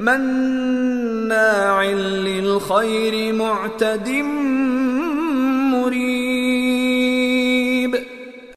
مناع للخير معتد